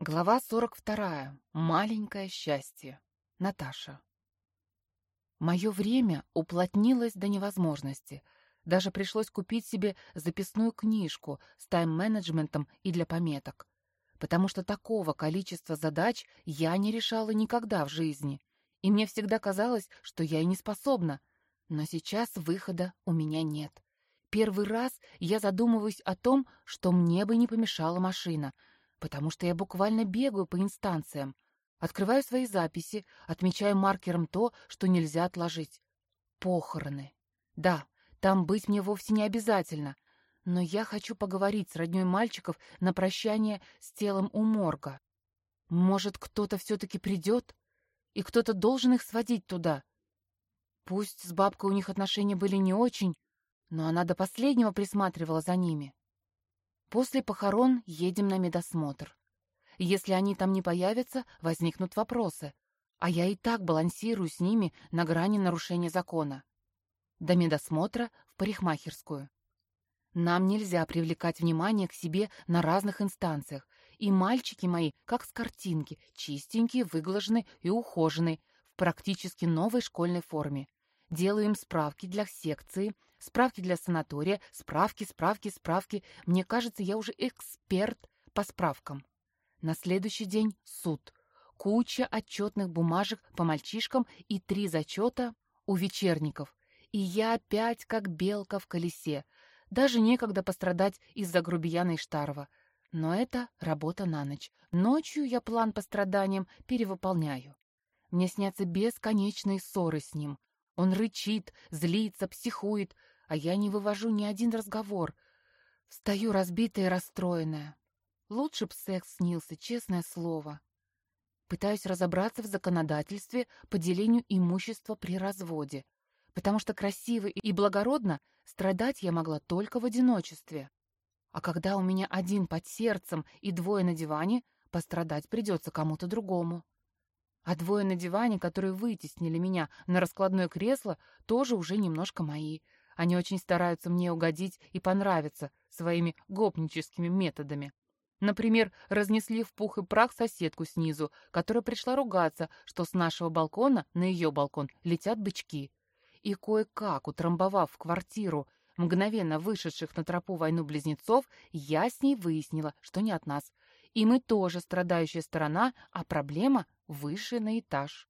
Глава 42. Маленькое счастье. Наташа. Мое время уплотнилось до невозможности. Даже пришлось купить себе записную книжку с тайм-менеджментом и для пометок. Потому что такого количества задач я не решала никогда в жизни. И мне всегда казалось, что я и не способна. Но сейчас выхода у меня нет. Первый раз я задумываюсь о том, что мне бы не помешала машина — потому что я буквально бегаю по инстанциям, открываю свои записи, отмечаю маркером то, что нельзя отложить. Похороны. Да, там быть мне вовсе не обязательно, но я хочу поговорить с роднёй мальчиков на прощание с телом у морга. Может, кто-то все-таки придет, и кто-то должен их сводить туда. Пусть с бабкой у них отношения были не очень, но она до последнего присматривала за ними. После похорон едем на медосмотр. Если они там не появятся, возникнут вопросы, а я и так балансирую с ними на грани нарушения закона. До медосмотра в парикмахерскую. Нам нельзя привлекать внимание к себе на разных инстанциях, и мальчики мои, как с картинки, чистенькие, выглажены и ухожены, в практически новой школьной форме. Делаю им справки для секции, Справки для санатория, справки, справки, справки. Мне кажется, я уже эксперт по справкам. На следующий день суд. Куча отчетных бумажек по мальчишкам и три зачета у вечерников. И я опять как белка в колесе. Даже некогда пострадать из-за грубияна Иштарова. Но это работа на ночь. Ночью я план по страданиям перевыполняю. Мне снятся бесконечные ссоры с ним. Он рычит, злится, психует, а я не вывожу ни один разговор. Встаю разбитая и расстроенная. Лучше б секс снился, честное слово. Пытаюсь разобраться в законодательстве по делению имущества при разводе, потому что красиво и благородно страдать я могла только в одиночестве. А когда у меня один под сердцем и двое на диване, пострадать придется кому-то другому. А двое на диване, которые вытеснили меня на раскладное кресло, тоже уже немножко мои — они очень стараются мне угодить и понравиться своими гопническими методами. Например, разнесли в пух и прах соседку снизу, которая пришла ругаться, что с нашего балкона на ее балкон летят бычки. И кое-как, утрамбовав в квартиру мгновенно вышедших на тропу войну близнецов, я с ней выяснила, что не от нас. И мы тоже страдающая сторона, а проблема выше на этаж.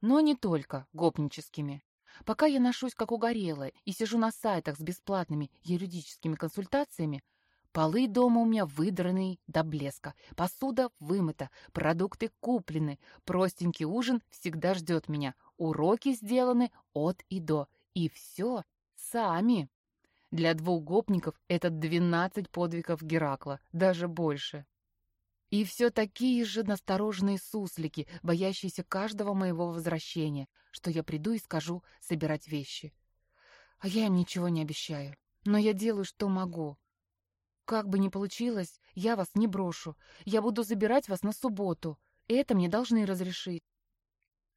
Но не только гопническими. Пока я ношусь как угорелая и сижу на сайтах с бесплатными юридическими консультациями, полы дома у меня выдранные до блеска, посуда вымыта, продукты куплены, простенький ужин всегда ждет меня, уроки сделаны от и до, и все сами. Для двух гопников это двенадцать подвигов Геракла, даже больше. И все такие же настороженные суслики, боящиеся каждого моего возвращения, что я приду и скажу собирать вещи. А я им ничего не обещаю. Но я делаю, что могу. Как бы ни получилось, я вас не брошу. Я буду забирать вас на субботу. И это мне должны разрешить.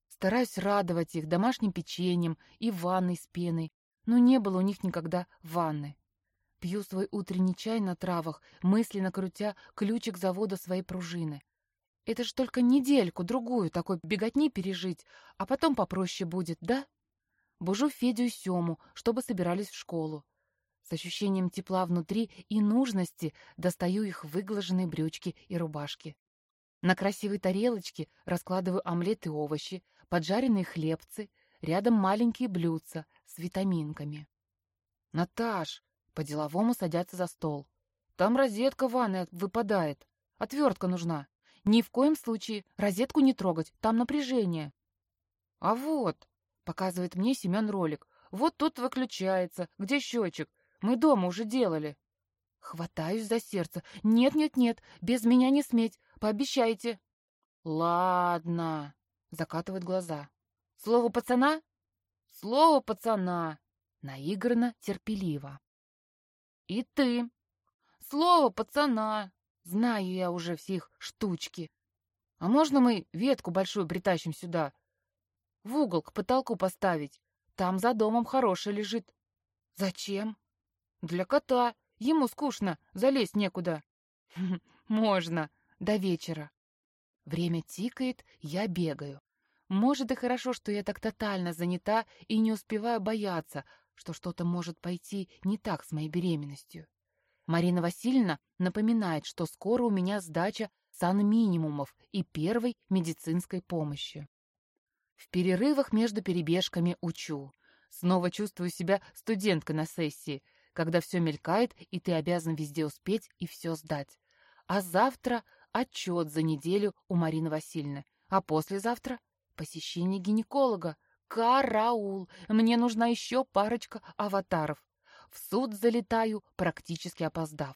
Стараюсь радовать их домашним печеньем и ванной с пеной, но не было у них никогда ванны. Пью свой утренний чай на травах, мысленно крутя ключик завода своей пружины. Это ж только недельку-другую такой беготни пережить, а потом попроще будет, да? Бужу Федю и Сему, чтобы собирались в школу. С ощущением тепла внутри и нужности достаю их выглаженные брючки и рубашки. На красивой тарелочке раскладываю омлет и овощи, поджаренные хлебцы, рядом маленькие блюдца с витаминками. «Наташ, по-деловому садятся за стол. Там розетка в ванной выпадает. Отвертка нужна. Ни в коем случае розетку не трогать, там напряжение. А вот, показывает мне Семен ролик, вот тут выключается. Где счетчик? Мы дома уже делали. Хватаюсь за сердце. Нет-нет-нет, без меня не сметь, пообещайте. Ладно, закатывает глаза. Слово пацана? Слово пацана. Наигранно, терпеливо. И ты. Слово пацана. Знаю я уже все их штучки. А можно мы ветку большую притащим сюда? В угол к потолку поставить. Там за домом хорошее лежит. Зачем? Для кота. Ему скучно, залезть некуда. Можно. До вечера. Время тикает, я бегаю. Может, и хорошо, что я так тотально занята и не успеваю бояться, что что-то может пойти не так с моей беременностью. Марина Васильевна напоминает, что скоро у меня сдача санминимумов и первой медицинской помощи. В перерывах между перебежками учу. Снова чувствую себя студенткой на сессии, когда все мелькает, и ты обязан везде успеть и все сдать. А завтра отчет за неделю у Марины Васильевны, а послезавтра посещение гинеколога. Караул! Мне нужна еще парочка аватаров. В суд залетаю, практически опоздав.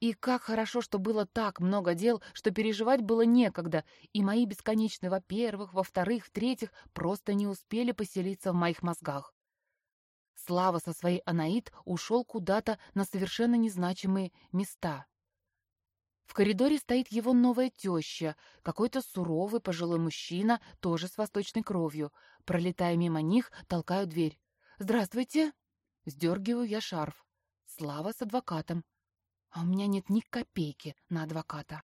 И как хорошо, что было так много дел, что переживать было некогда, и мои бесконечные во-первых, во-вторых, в-третьих просто не успели поселиться в моих мозгах. Слава со своей Анаит ушел куда-то на совершенно незначимые места. В коридоре стоит его новая теща, какой-то суровый пожилой мужчина, тоже с восточной кровью. Пролетая мимо них, толкаю дверь. «Здравствуйте!» Сдергиваю я шарф. Слава с адвокатом. А у меня нет ни копейки на адвоката.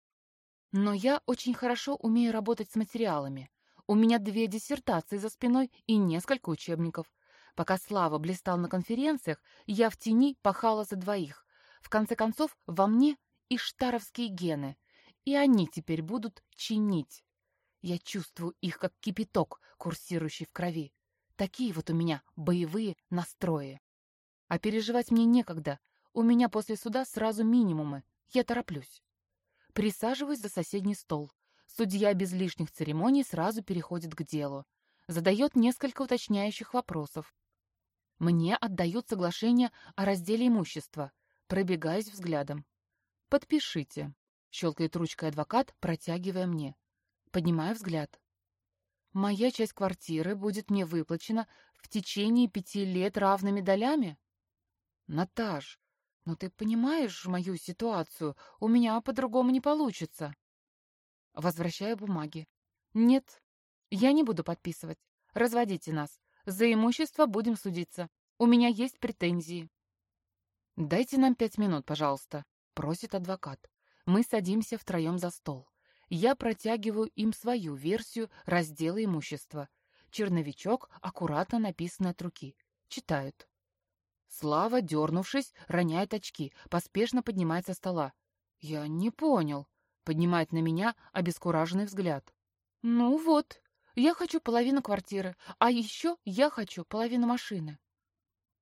Но я очень хорошо умею работать с материалами. У меня две диссертации за спиной и несколько учебников. Пока Слава блистал на конференциях, я в тени пахала за двоих. В конце концов, во мне и штаровские гены, и они теперь будут чинить. Я чувствую их, как кипяток, курсирующий в крови. Такие вот у меня боевые настрои. А переживать мне некогда. У меня после суда сразу минимумы. Я тороплюсь. Присаживаюсь за соседний стол. Судья без лишних церемоний сразу переходит к делу. Задает несколько уточняющих вопросов. Мне отдают соглашение о разделе имущества. Пробегаюсь взглядом. «Подпишите», — щелкает ручкой адвокат, протягивая мне. Поднимаю взгляд. «Моя часть квартиры будет мне выплачена в течение пяти лет равными долями?» «Наташ, ну ты понимаешь мою ситуацию, у меня по-другому не получится». Возвращаю бумаги. «Нет, я не буду подписывать. Разводите нас. За имущество будем судиться. У меня есть претензии». «Дайте нам пять минут, пожалуйста», просит адвокат. Мы садимся втроем за стол. Я протягиваю им свою версию раздела имущества. Черновичок аккуратно написан от руки. Читают. Слава, дернувшись, роняет очки, поспешно поднимается со стола. «Я не понял», — поднимает на меня обескураженный взгляд. «Ну вот, я хочу половину квартиры, а еще я хочу половину машины».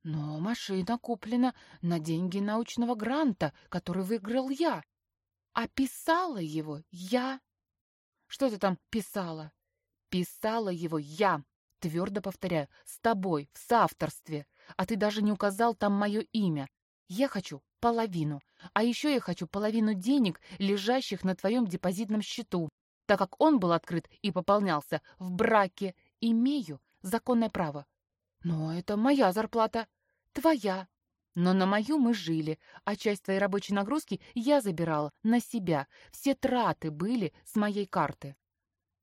Но машина куплена на деньги научного гранта, который выиграл я. А писала его я. Что ты там писала? Писала его я, твердо повторяю, с тобой, в соавторстве. А ты даже не указал там мое имя. Я хочу половину. А еще я хочу половину денег, лежащих на твоем депозитном счету, так как он был открыт и пополнялся в браке. Имею законное право. Но это моя зарплата. Твоя. Но на мою мы жили, а часть твоей рабочей нагрузки я забирала на себя. Все траты были с моей карты.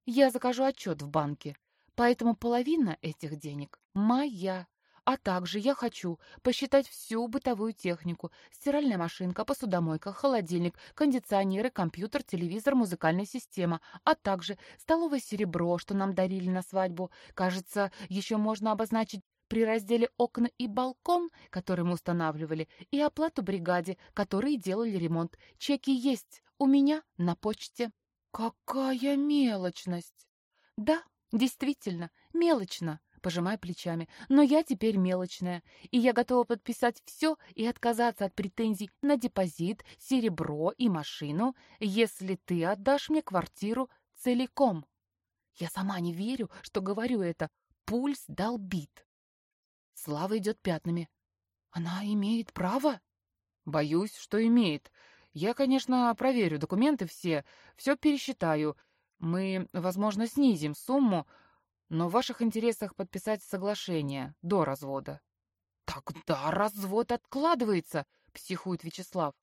Я закажу отчет в банке, поэтому половина этих денег моя. А также я хочу посчитать всю бытовую технику. Стиральная машинка, посудомойка, холодильник, кондиционеры, компьютер, телевизор, музыкальная система, а также столовое серебро, что нам дарили на свадьбу. Кажется, еще можно обозначить при разделе окна и балкон, который мы устанавливали, и оплату бригаде, которые делали ремонт. Чеки есть у меня на почте. Какая мелочность! Да, действительно, мелочно, пожимая плечами. Но я теперь мелочная, и я готова подписать все и отказаться от претензий на депозит, серебро и машину, если ты отдашь мне квартиру целиком. Я сама не верю, что говорю это. Пульс долбит. Слава идет пятнами. Она имеет право? Боюсь, что имеет. Я, конечно, проверю документы все, все пересчитаю. Мы, возможно, снизим сумму, но в ваших интересах подписать соглашение до развода. Тогда развод откладывается, психует Вячеслав.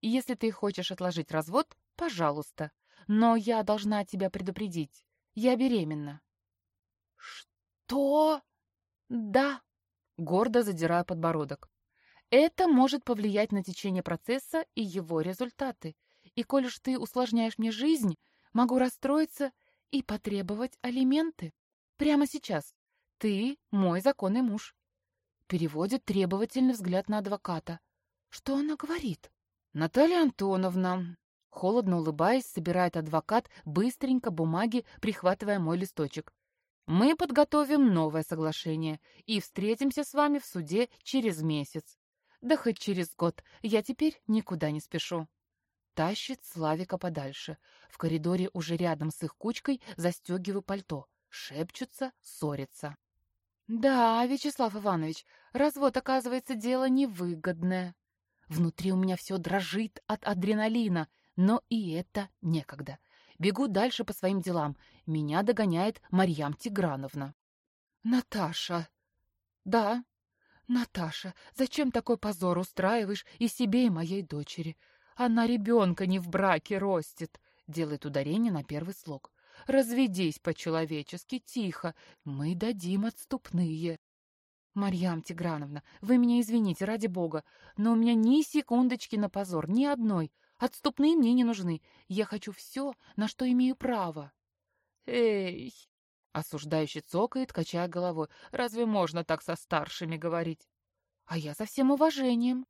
И если ты хочешь отложить развод, пожалуйста. Но я должна тебя предупредить. Я беременна. Что? Да, гордо задирая подбородок. Это может повлиять на течение процесса и его результаты. И коль уж ты усложняешь мне жизнь, Могу расстроиться и потребовать алименты. Прямо сейчас. Ты мой законный муж. Переводит требовательный взгляд на адвоката. Что она говорит? Наталья Антоновна, холодно улыбаясь, собирает адвокат быстренько бумаги, прихватывая мой листочек. Мы подготовим новое соглашение и встретимся с вами в суде через месяц. Да хоть через год, я теперь никуда не спешу. Тащит Славика подальше. В коридоре уже рядом с их кучкой застегиваю пальто. Шепчутся, ссорятся. Да, Вячеслав Иванович, развод, оказывается, дело невыгодное. Внутри у меня все дрожит от адреналина, но и это некогда. Бегу дальше по своим делам. Меня догоняет Марьям Тиграновна. «Наташа!» «Да, Наташа, зачем такой позор устраиваешь и себе, и моей дочери? Она ребенка не в браке ростит!» Делает ударение на первый слог. «Разведись по-человечески, тихо. Мы дадим отступные». «Марьям Тиграновна, вы меня извините, ради бога, но у меня ни секундочки на позор, ни одной. Отступные мне не нужны. Я хочу все, на что имею право». «Эй!» Осуждающий цокает, качая головой. «Разве можно так со старшими говорить?» «А я со всем уважением.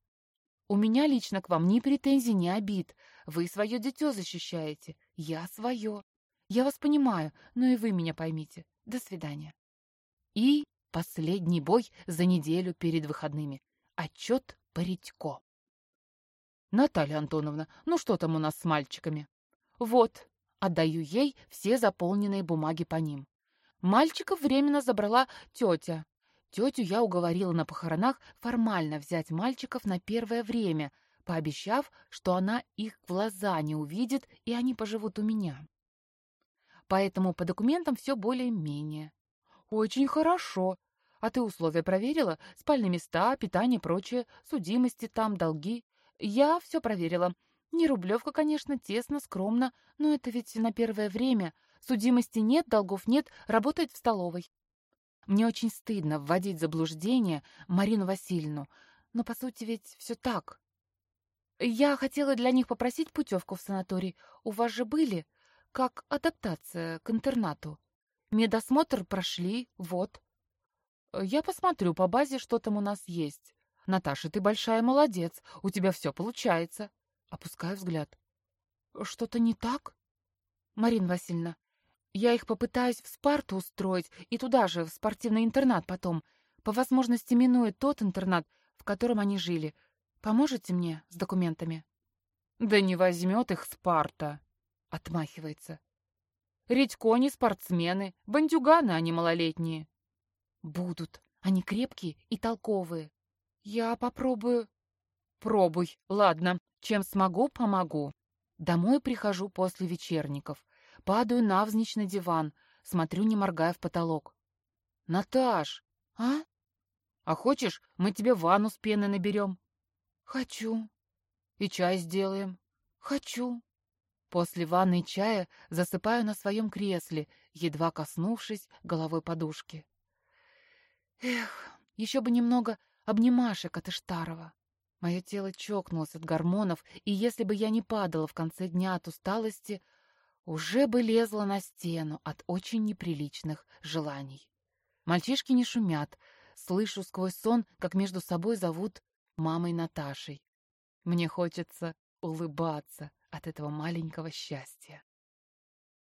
У меня лично к вам ни претензий, ни обид. Вы свое дитё защищаете. Я свое. Я вас понимаю, но и вы меня поймите. До свидания». И последний бой за неделю перед выходными. Отчет по Редько. «Наталья Антоновна, ну что там у нас с мальчиками?» «Вот, отдаю ей все заполненные бумаги по ним. Мальчиков временно забрала тетя. Тетю я уговорила на похоронах формально взять мальчиков на первое время, пообещав, что она их глаза не увидит, и они поживут у меня. Поэтому по документам все более-менее. Очень хорошо. А ты условия проверила? Спальные места, питание, прочее, судимости там, долги. Я все проверила. Не рублевка, конечно, тесно, скромно, но это ведь на первое время — Судимости нет, долгов нет, работает в столовой. Мне очень стыдно вводить заблуждение Марину Васильевну, но, по сути, ведь все так. Я хотела для них попросить путевку в санаторий. У вас же были, как адаптация к интернату. Медосмотр прошли, вот. Я посмотрю по базе, что там у нас есть. Наташа, ты большая молодец, у тебя все получается. Опускаю взгляд. Что-то не так? Марина Васильевна, я их попытаюсь в Спарту устроить и туда же, в спортивный интернат потом. По возможности минуя тот интернат, в котором они жили. Поможете мне с документами?» «Да не возьмет их Спарта!» — отмахивается. «Редько не спортсмены, бандюганы они малолетние». «Будут. Они крепкие и толковые. Я попробую...» «Пробуй. Ладно. Чем смогу, помогу». Домой прихожу после вечерников. Падаю навзничь на диван, смотрю, не моргая в потолок. «Наташ!» «А?» «А хочешь, мы тебе ванну с пеной наберем?» «Хочу». «И чай сделаем?» «Хочу». После ванны и чая засыпаю на своем кресле, едва коснувшись головой подушки. Эх, еще бы немного обнимашек от Иштарова. Мое тело чокнулось от гормонов, и если бы я не падала в конце дня от усталости, уже бы лезла на стену от очень неприличных желаний. Мальчишки не шумят. Слышу сквозь сон, как между собой зовут мамой Наташей. Мне хочется улыбаться от этого маленького счастья.